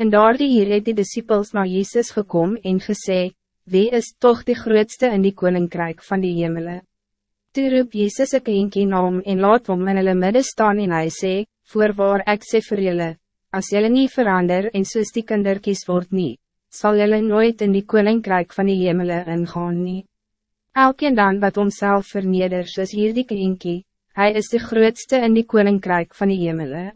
En daar die hier het die disciples naar Jezus gekom en gesê, wie is toch de grootste in die koninkrijk van die hemele? Toe roep Jezus een kindje naam en laat hom in hulle midden staan en hy sê, voorwaar ek sê vir julle, as julle nie verander en soos die kinderkies word nie, sal julle nooit in die koninkrijk van die hemele ingaan nie. Elkeen dan wat homself verneder soos hier die kindje, hij is de grootste in die koninkrijk van die hemele.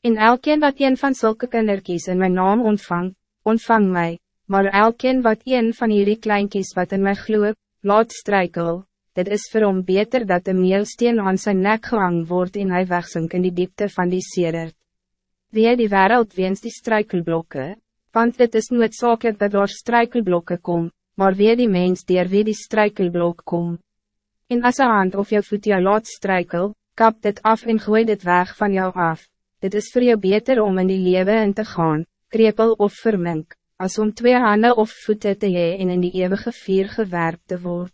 En elkeen wat een van zulke kinderkies in mijn naam ontvang, ontvang mij, maar elkeen wat een van jullie kleinkies wat in mij gloeit, laat strijkel, dit is voor hom beter dat de meelsteen aan zijn nek gehang wordt en hij wegsink in die diepte van die sedert. Wie die wereld weens die struikelblokken, want dit is noodzakelijk dat door struikelblokken kom, maar wie die mens die wie die struikelblok kom. As een hand of jou voet jou laat struikel, kap dit af en gooi dit weg van jou af dit is voor jou beter om in die leven in te gaan, krepel of vermink, als om twee handen of voeten te hee en in die eeuwige vier gewerp te word.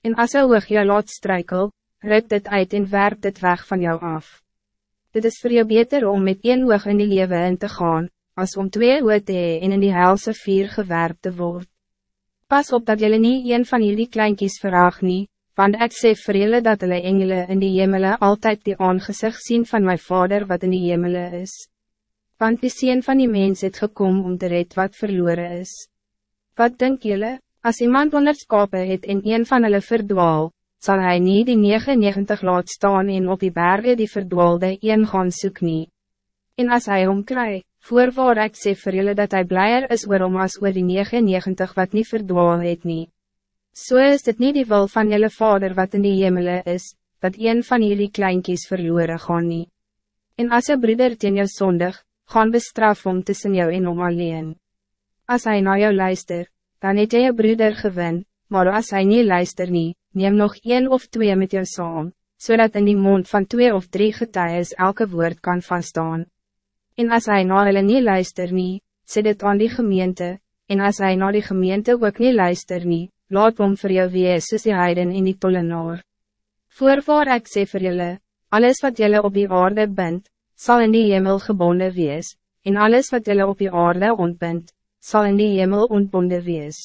En as jou oog jou laat strijkel, ruik dit uit en werp dit weg van jou af. Dit is voor jou beter om met één oog in die leven in te gaan, als om twee oog te hee en in die helse vier gewerp te word. Pas op dat jullie niet een van jullie kleinkies vraag niet, want ik sê vir julle dat hulle engele in die hemele altijd die aangezicht zien van mijn vader wat in die hemele is. Want die sien van die mens het gekom om te red wat verloren is. Wat denk jullie, als iemand onder skape het en een van hulle verdwaal, zal hij niet die 99 laat staan en op die bergen die verdwaalde een gaan soek nie. En als hij omkry, voorwaar ek sê vir julle dat hij blijer is waarom as oor die 99 wat niet verdwaal het nie. So is dit niet die wil van jullie vader wat in die hemele is, dat een van jullie kleinkies verloren gaan nie. En als je broeder teen jou zondig, gaan bestraf om tussen jou en om alleen. Als hij naar jou luister, dan het jy jou broeder gewin, maar als hij niet luister nie, neem nog één of twee met jou saam, zodat in die mond van twee of drie getuies elke woord kan vaststaan. En als hij naar hulle nie luister nie, sê dit aan die gemeente, en als hij naar die gemeente ook niet luister nie, laat hom vir jou wees soos die heiden en die tollenaar. Voorwaar ek sê vir julle, alles wat julle op die aarde bent, zal in die hemel gebonden wees, en alles wat julle op die aarde ontbind, zal in die hemel ontbonden wees.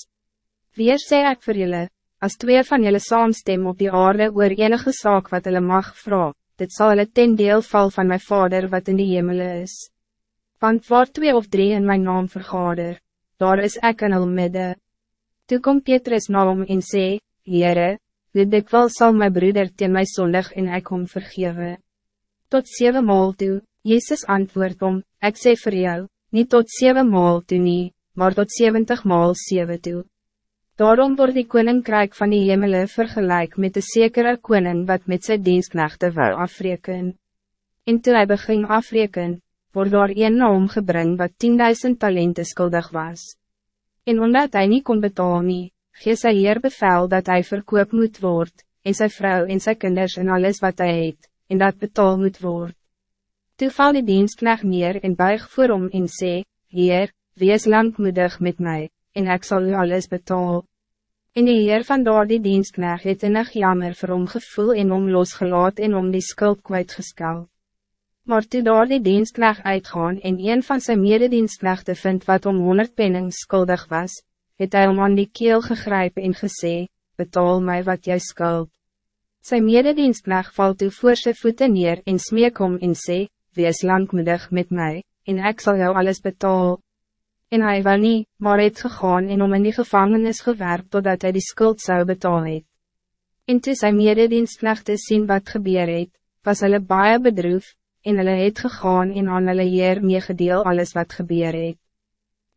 Weer sê ek vir julle, als twee van julle saamstem op die aarde oor enige zaak wat julle mag vraag, dit zal hulle ten deel val van mijn vader wat in die hemel is. Want waar twee of drie in mijn naam vergader, daar is ek in hul midden. Toe kom Petrus na hom en sê, Heere, hoe dikwels sal my broeder teen my zondig en ek hom vergewe. Tot zeven maal toe, Jezus antwoord om, ek sê vir jou, niet tot zeven maal toe nie, maar tot zeventig maal zeven toe. Daarom wordt die koninkrijk van die hemele vergelijk met de zekere koning wat met zijn dienstknechte wil afreken. En toe hy begin afreken, word daar een na hom gebring wat 10.000 talenten skuldig was. En omdat hij niet kon betalen, nie, gee sy heer bevel dat hij verkoop moet worden, en zijn vrouw en zijn kinders en alles wat hij heeft, en dat betaal moet worden. Toe val die dienstknecht neer en buig voor hom en sê, Heer, wees langmoedig met mij, en ik zal u alles betaal. En die heer van daar die dienstknecht het in jammer vir hom gevoel en om losgelaat en om die skuld kwijtgeskeld. Maar toe daar die dienstknecht uitgaan en een van zijn mededienstknechten vindt wat om honderd penning skuldig was, het hij om aan die keel gegrypen en gesê, betaal mij wat jy skuld. Sy mededienstknecht valt toe voor sy voeten neer en smeek om en sê, wees langmoedig met mij, en ik zal jou alles betaal. En hij wil niet, maar het gegaan en om in die gevangenis gewerkt totdat hij die skuld zou betaal het. En toe sy mededienstknechte sien wat gebeur het, was hulle baie bedroef, en hulle het gegaan en aan hulle Heer meegedeel alles wat gebeur het.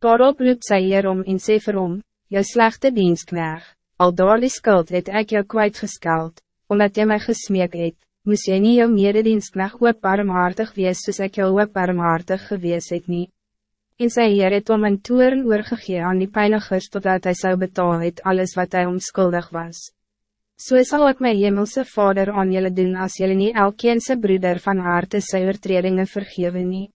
Daarop roep sy Heer om en sê vir hom, jou slechte dienstkneg, al daar die skuld het ek jou kwijtgeskeld, omdat jy my gesmeek het, moes jy nie jou mededienstkneg ook barmhartig wees soos ek jou ook barmhartig gewees het nie. En sy Heer het om een toeren oorgegee aan die pijnigers totdat hij zou betaal het alles wat hij omskuldig was. So sal ek my hemelse vader aan jullie doen als jullie niet elkeen broeder van harte sy oortredinge vergewe nie.